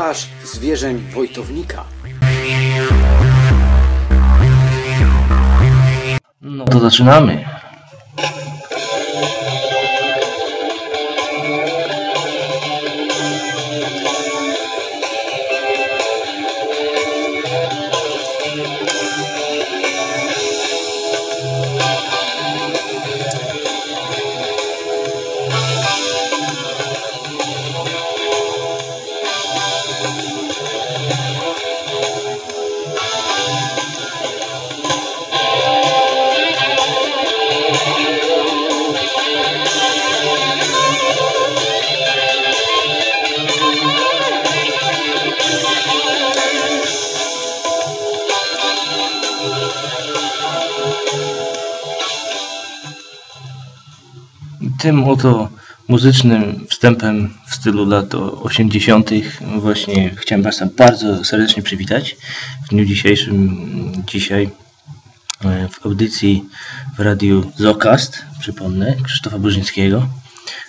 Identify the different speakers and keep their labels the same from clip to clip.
Speaker 1: Słuchasz zwierzeń Wojtownika.
Speaker 2: No to zaczynamy. Tym oto muzycznym wstępem w stylu lat 80. właśnie chciałem Państwa bardzo serdecznie przywitać w dniu dzisiejszym, dzisiaj e, w audycji w radiu Zocast, przypomnę, Krzysztofa Burzyńskiego,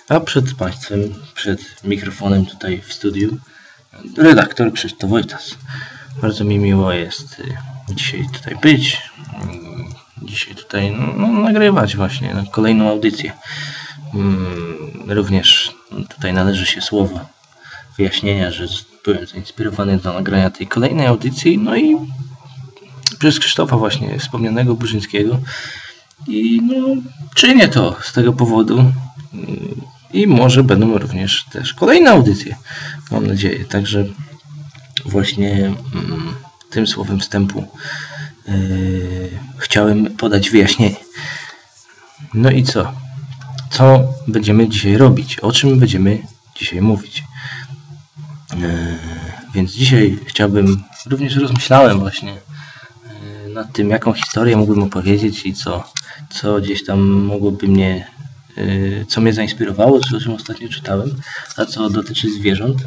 Speaker 2: a przed Państwem, przed mikrofonem tutaj w studiu redaktor Krzysztof Wojtas. Bardzo mi miło jest e, dzisiaj tutaj być, mm, dzisiaj tutaj no, no, nagrywać właśnie kolejną audycję. Mm, również tutaj należy się słowo wyjaśnienia, że byłem zainspirowany do nagrania tej kolejnej audycji, no i przez Krzysztofa właśnie wspomnianego Burzyńskiego i no, czynię to z tego powodu i może będą również też kolejne audycje, mam nadzieję. Także właśnie mm, tym słowem wstępu yy, chciałem podać wyjaśnienie. No i co? Co będziemy dzisiaj robić, o czym będziemy dzisiaj mówić. E, więc dzisiaj chciałbym, również rozmyślałem właśnie e, nad tym, jaką historię mógłbym opowiedzieć i co, co gdzieś tam mogłoby mnie, e, co mnie zainspirowało, co o czym ostatnio czytałem, a co dotyczy zwierząt.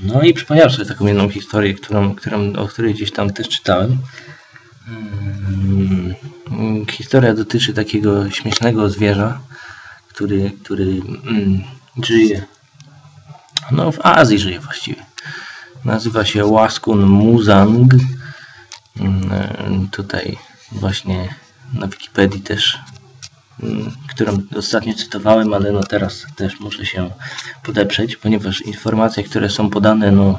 Speaker 2: No i przypomniałem sobie taką jedną historię, którą, którą, o której gdzieś tam też czytałem. Historia dotyczy takiego śmiesznego zwierza, który, który mm, żyje, no w Azji żyje właściwie. Nazywa się Łaskun Muzang. Mm, tutaj właśnie na Wikipedii też, mm, którą ostatnio cytowałem, ale no teraz też muszę się podeprzeć, ponieważ informacje, które są podane, no,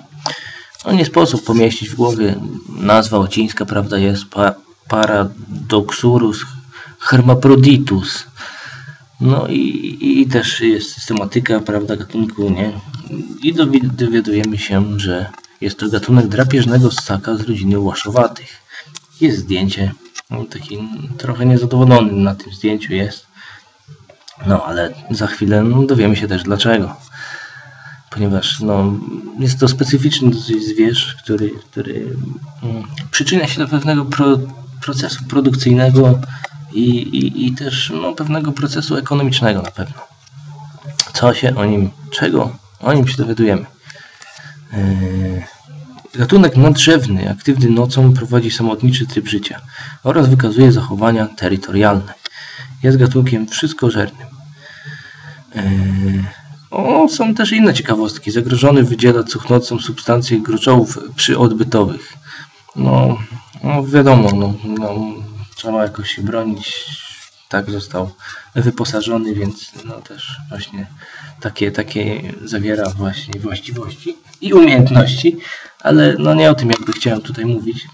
Speaker 2: no nie sposób pomieścić w głowie. Nazwa łacińska, prawda, jest pa, Paradoxurus hermaphroditus. No i, i też jest systematyka, prawda, gatunku, nie? I dowiadujemy się, że jest to gatunek drapieżnego ssaka z rodziny łaszowatych. Jest zdjęcie, no, taki trochę niezadowolony na tym zdjęciu jest. No ale za chwilę no, dowiemy się też dlaczego. Ponieważ no, jest to specyficzny dosyć zwierz, który, który um, przyczynia się do pewnego pro, procesu produkcyjnego, i, i, i też no, pewnego procesu ekonomicznego na pewno. Co się o nim, czego o nim się dowiadujemy. Yy, gatunek nadrzewny, aktywny nocą, prowadzi samotniczy tryb życia oraz wykazuje zachowania terytorialne. Jest gatunkiem wszystkożernym. Yy, o, są też inne ciekawostki. Zagrożony wydziela cuchnącą substancję gruczołów przyodbytowych. No, no wiadomo, no, no, trzeba jakoś się bronić. Tak został wyposażony, więc no też właśnie takie, takie zawiera właśnie właściwości i umiejętności, ale no nie o tym jakby chciałem tutaj mówić.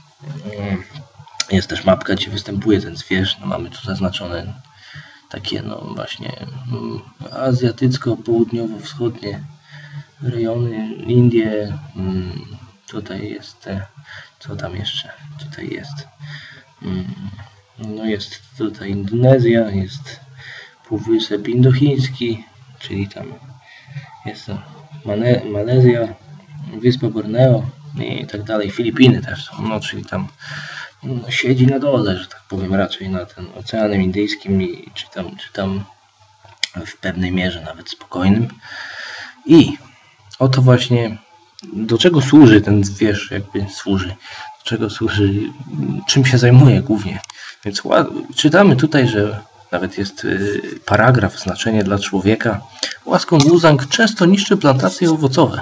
Speaker 2: Jest też mapka, gdzie występuje ten zwierz. No mamy tu zaznaczone takie no właśnie mm, azjatycko-południowo-wschodnie rejony, Indie, mm, tutaj jest, co tam jeszcze, tutaj jest mm, no jest tutaj Indonezja, jest Półwysep Indochiński, czyli tam jest Malezja, Wyspa Borneo i tak dalej. Filipiny też są, no czyli tam no, siedzi na dole, że tak powiem, raczej na ten Oceanem Indyjskim i czy tam, czy tam w pewnej mierze nawet spokojnym. I oto właśnie do czego służy ten zwierz, jakby służy, do czego służy, czym się zajmuje głównie. Więc czytamy tutaj, że nawet jest y, paragraf, znaczenie dla człowieka. Łaską luzang często niszczy plantacje owocowe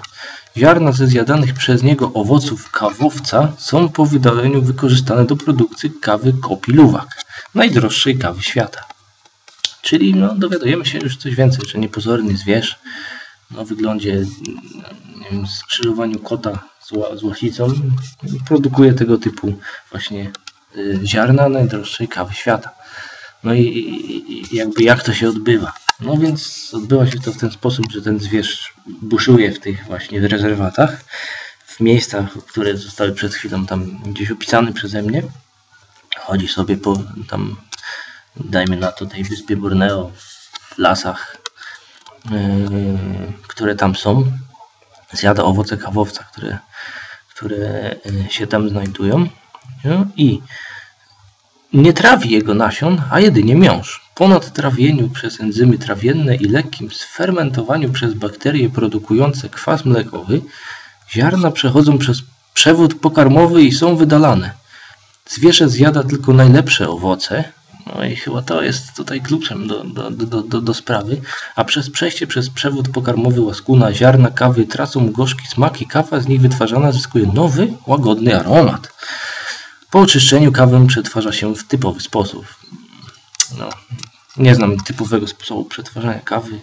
Speaker 2: Ziarna ze zjadanych przez niego owoców kawowca są po wydaleniu wykorzystane do produkcji kawy Kopi Luwak, najdroższej kawy świata. Czyli no, dowiadujemy się już coś więcej, że niepozorny zwierz o wyglądzie nie wiem, skrzyżowaniu kota z, z łasicą produkuje tego typu właśnie ziarna najdroższej kawy świata. No i, jakby jak to się odbywa? No więc odbywa się to w ten sposób, że ten zwierz buszuje w tych właśnie rezerwatach, w miejscach, które zostały przed chwilą tam gdzieś opisane przeze mnie. Chodzi sobie po tam, dajmy na to tej wyspie Borneo, w lasach, yy, które tam są. Zjada owoce kawowca, które, które yy, się tam znajdują. I nie trawi jego nasion, a jedynie miąższ. Po nadtrawieniu przez enzymy trawienne i lekkim sfermentowaniu przez bakterie produkujące kwas mlekowy, ziarna przechodzą przez przewód pokarmowy i są wydalane. Zwierzę zjada tylko najlepsze owoce, no i chyba to jest tutaj kluczem do, do, do, do, do sprawy, a przez przejście przez przewód pokarmowy łaskuna ziarna kawy tracą gorzki smak i kawa z nich wytwarzana zyskuje nowy, łagodny aromat. Po oczyszczeniu kawę przetwarza się w typowy sposób. No, nie znam typowego sposobu przetwarzania kawy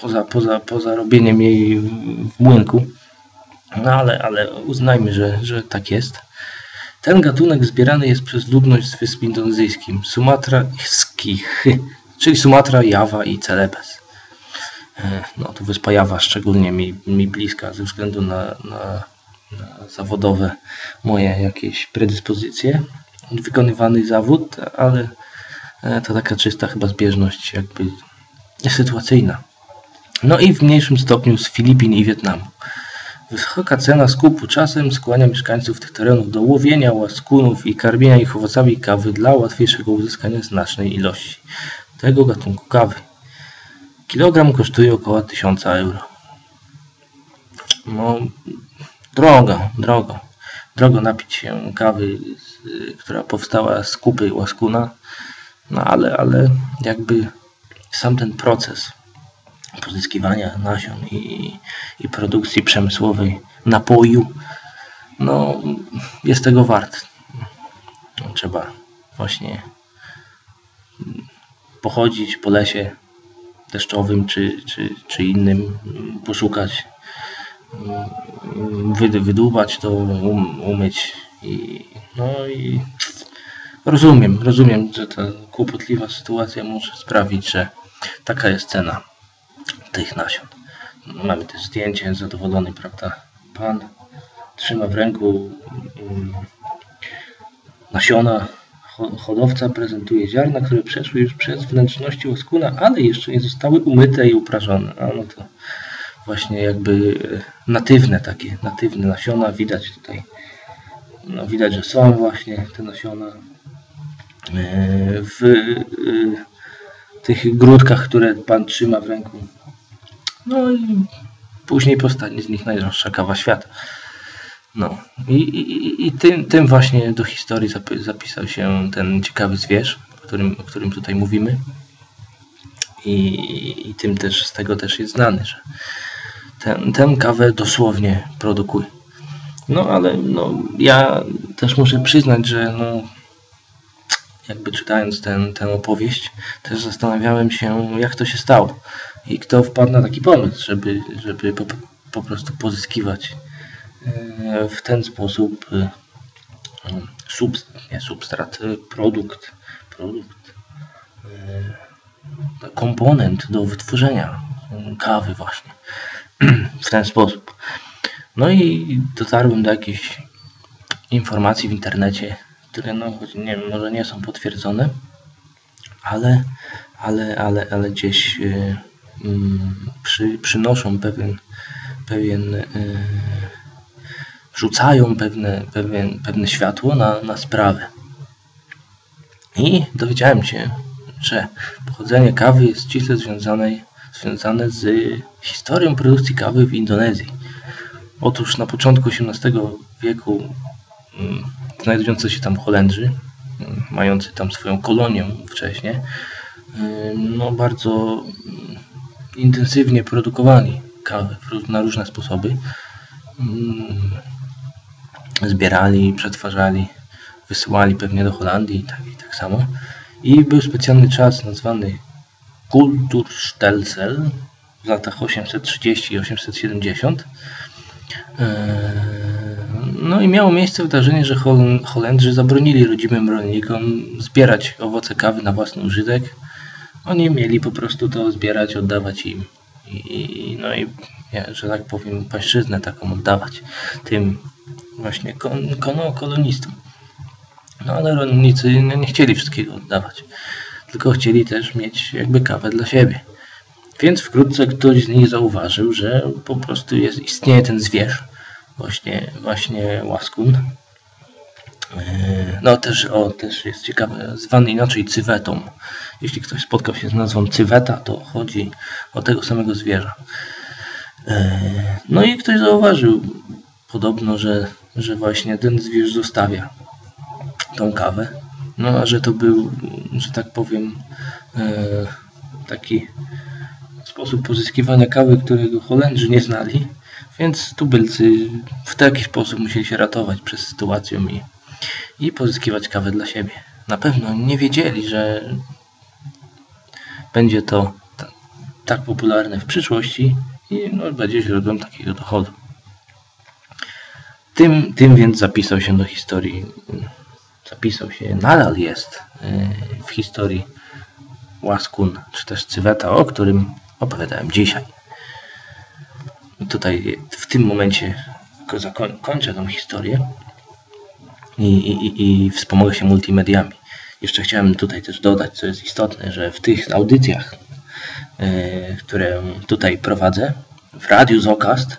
Speaker 2: poza, poza, poza robieniem jej w młynku. No ale, ale uznajmy, że, że tak jest. Ten gatunek zbierany jest przez ludność z Wysp Indonezyjskich, sumatraskich, czyli Sumatra, Jawa i Celebes. E, no to wyspa Jawa szczególnie mi, mi bliska ze względu na, na zawodowe moje jakieś predyspozycje. Wykonywany zawód, ale e, to taka czysta chyba zbieżność jakby sytuacyjna. No i w mniejszym stopniu z Filipin i Wietnamu. Wysoka cena skupu czasem skłania mieszkańców tych terenów do łowienia łaskunów i karmienia ich owocami kawy dla łatwiejszego uzyskania znacznej ilości tego gatunku kawy. Kilogram kosztuje około 1000 euro. No, drogo, drogo. Drogo napić się kawy, która powstała z kupy łaskuna, no ale, ale jakby sam ten proces pozyskiwania nasion i, i produkcji przemysłowej napoju, no jest tego wart. Trzeba właśnie pochodzić po lesie deszczowym czy, czy, czy innym, poszukać wydłubać to, um, umyć i no i rozumiem, rozumiem, że ta kłopotliwa sytuacja może sprawić, że taka jest cena tych nasion. Mamy też zdjęcie, zadowolony, prawda, pan trzyma w ręku um, nasiona hodowca prezentuje ziarna, które przeszły już przez wnętrzności łoskuna, ale jeszcze nie zostały umyte i uprażone. A no to właśnie jakby natywne takie, natywne nasiona. Widać tutaj, no widać, że są właśnie te nasiona e, w e, tych grudkach, które Pan trzyma w ręku. No i później powstanie z nich najdroższa kawa świata. No i, i, i tym, tym właśnie do historii zapisał się ten ciekawy zwierz, o którym, o którym tutaj mówimy. I, i tym też z tego też jest znany, że ten, ten kawę dosłownie produkuje. No ale no, ja też muszę przyznać, że no, jakby czytając ten, tę opowieść, też zastanawiałem się, jak to się stało i kto wpadł na taki pomysł, żeby, żeby po, po prostu pozyskiwać e, w ten sposób e, substrat, nie substrat, e, produkt, produkt, komponent do wytworzenia kawy właśnie w ten sposób. No i dotarłem do jakichś informacji w internecie, które no, nie wiem, może nie są potwierdzone, ale, ale, ale, ale gdzieś yy, przy, przynoszą pewien, pewien yy, rzucają pewne, pewien, pewne światło na, na sprawę. I dowiedziałem się, że pochodzenie kawy jest ściśle związane związane z historią produkcji kawy w Indonezji. Otóż na początku XVIII wieku mm, znajdujący się tam Holendrzy, mm, mający tam swoją kolonię wcześniej, mm, no bardzo intensywnie produkowali kawę na różne sposoby. zbierali, przetwarzali, wysyłali pewnie do Holandii tak, i tak samo. I był specjalny czas nazwany Kulturstelzel w latach 830 i 870. No i miało miejsce wydarzenie, że Holendrzy zabronili rodzimym rolnikom zbierać owoce kawy na własny użytek. Oni mieli po prostu to zbierać, oddawać im. I, no i, że tak powiem, pańszczyznę taką oddawać tym właśnie kon, kolonistom. No ale rolnicy nie chcieli wszystkiego oddawać, tylko chcieli też mieć jakby kawę dla siebie. Więc wkrótce ktoś z nich zauważył, że po prostu jest, istnieje ten zwierz, właśnie, właśnie łaskun. E, no też, o, też jest ciekawe, zwany inaczej cywetą. Jeśli ktoś spotkał się z nazwą cyweta, to chodzi o tego samego zwierza. E, no i ktoś zauważył podobno, że, że właśnie ten zwierz zostawia tą kawę. No a że to był, że tak powiem, e, taki sposób pozyskiwania kawy, którego Holendrzy nie znali, więc tubylcy w taki sposób musieli się ratować przez sytuację i, i pozyskiwać kawę dla siebie. Na pewno nie wiedzieli, że będzie to tak popularne w przyszłości i no, będzie źródłem takiego dochodu. Tym, tym więc zapisał się do historii, zapisał się, nadal jest e, w historii Łaskun, czy też Cyweta, o którym opowiadałem dzisiaj. Tutaj w tym momencie kończę tą historię i, i, i wspomogę się multimediami. Jeszcze chciałem tutaj też dodać, co jest istotne, że w tych audycjach, yy, które tutaj prowadzę, w Radiu Zokast,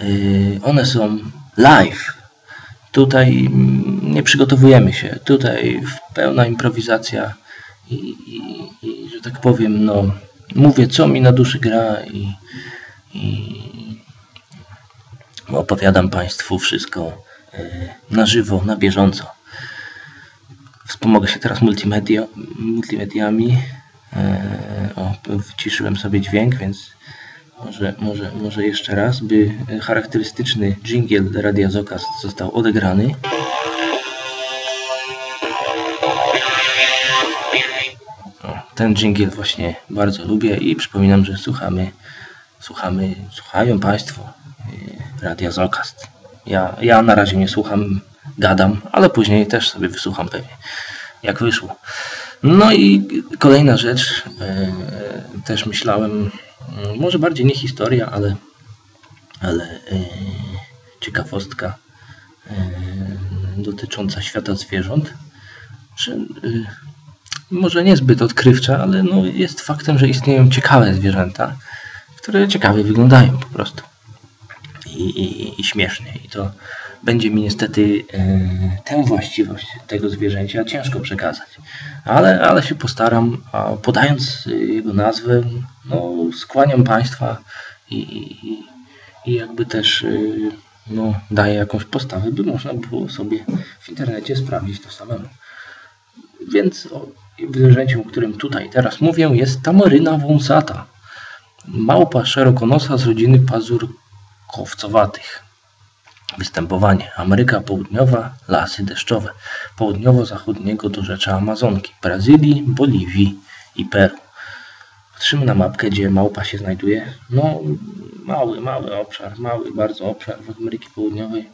Speaker 2: yy, one są live. Tutaj mm, nie przygotowujemy się. Tutaj pełna improwizacja i, i, i że tak powiem, no, mówię, co mi na duszy gra i, i opowiadam Państwu wszystko e, na żywo, na bieżąco. Wspomogę się teraz multimedia, multimediami. E, o, wciszyłem sobie dźwięk, więc może, może, może jeszcze raz, by charakterystyczny jingle Radia Zokast został odegrany. ten jingle właśnie bardzo lubię i przypominam, że słuchamy, słuchamy, słuchają Państwo y, Radia Zokast. Ja, ja na razie nie słucham, gadam, ale później też sobie wysłucham pewnie, jak wyszło. No i kolejna rzecz, y, też myślałem, może bardziej nie historia, ale, ale ciekawostka dotycząca świata zwierząt, że może niezbyt odkrywcza, ale no jest faktem, że istnieją ciekawe zwierzęta, które ciekawie wyglądają po prostu. I, i, i śmiesznie. I to będzie mi niestety e, tę właściwość tego zwierzęcia ciężko przekazać. Ale, ale się postaram, a podając jego nazwę, no, skłaniam Państwa i, i, i jakby też e, no, daję jakąś postawę, by można było sobie w internecie sprawdzić to samemu. Więc o, zwierzęciem, o którym tutaj teraz mówię, jest tamaryna wąsata. Małpa szerokonosa z rodziny pazurkowcowatych. Występowanie. Ameryka Południowa, lasy deszczowe. Południowo-zachodniego do rzeczy Amazonki, Brazylii, Boliwii i Peru. Patrzymy na mapkę, gdzie małpa się znajduje. No, mały, mały obszar, mały bardzo obszar w Ameryki Południowej.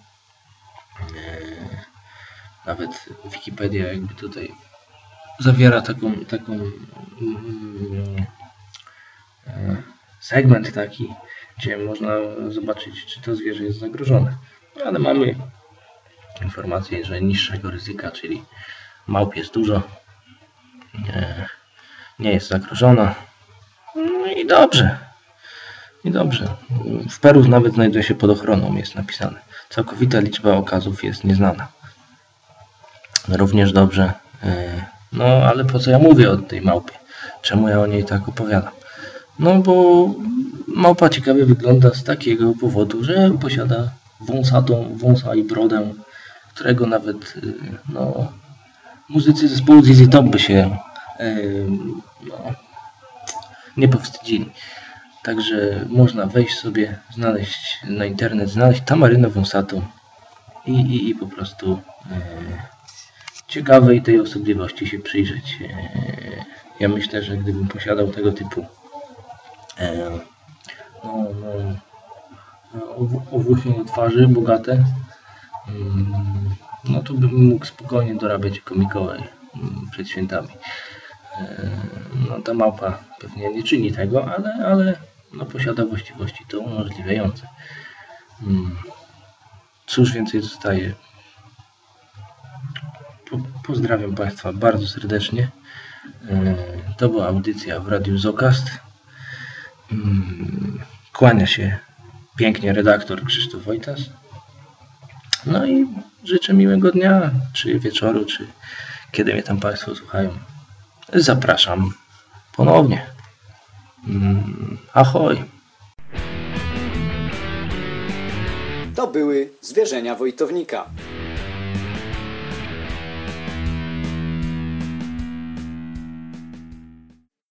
Speaker 2: Eee, nawet Wikipedia jakby tutaj zawiera taką, taką mm, e, segment taki, gdzie można zobaczyć, czy to zwierzę jest zagrożone. No, ale mamy informację, że niższego ryzyka, czyli małp jest dużo, nie, nie jest zagrożona. No i dobrze. I dobrze. W Peru nawet znajduje się pod ochroną, jest napisane. Całkowita liczba okazów jest nieznana. Również dobrze e, no, ale po co ja mówię o tej małpie? Czemu ja o niej tak opowiadam? No, bo małpa ciekawie wygląda z takiego powodu, że posiada wąsatą, wąsa i brodę, którego nawet y, no, muzycy zespołu ZZ Top by się yy, no, nie powstydzili. Także można wejść sobie, znaleźć na internet, znaleźć tamarynę wąsatą i, i, i po prostu e, ciekawej tej osobliwości się przyjrzeć. E, ja myślę, że gdybym posiadał tego typu e, owłócznie na twarzy, bogate, mm, no to bym mógł spokojnie dorabiać jako mm, przed świętami. E, no ta małpa pewnie nie czyni tego, ale, ale no, posiada właściwości to umożliwiające. Mm. Cóż więcej zostaje? Po, pozdrawiam Państwa bardzo serdecznie. E, to była audycja w Radiu Zokast. Kłania się pięknie redaktor Krzysztof Wojtas. No i życzę miłego dnia, czy wieczoru, czy kiedy mnie tam Państwo słuchają. Zapraszam ponownie. Mm, ahoj.
Speaker 1: To były zwierzenia Wojtownika.